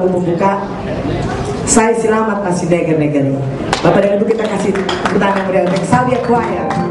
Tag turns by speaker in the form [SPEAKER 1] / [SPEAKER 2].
[SPEAKER 1] membuka saya selamat kasih neger-neger. Bapak dan Ibu kita kasih tepuk tangan yang meriah untuk Choir.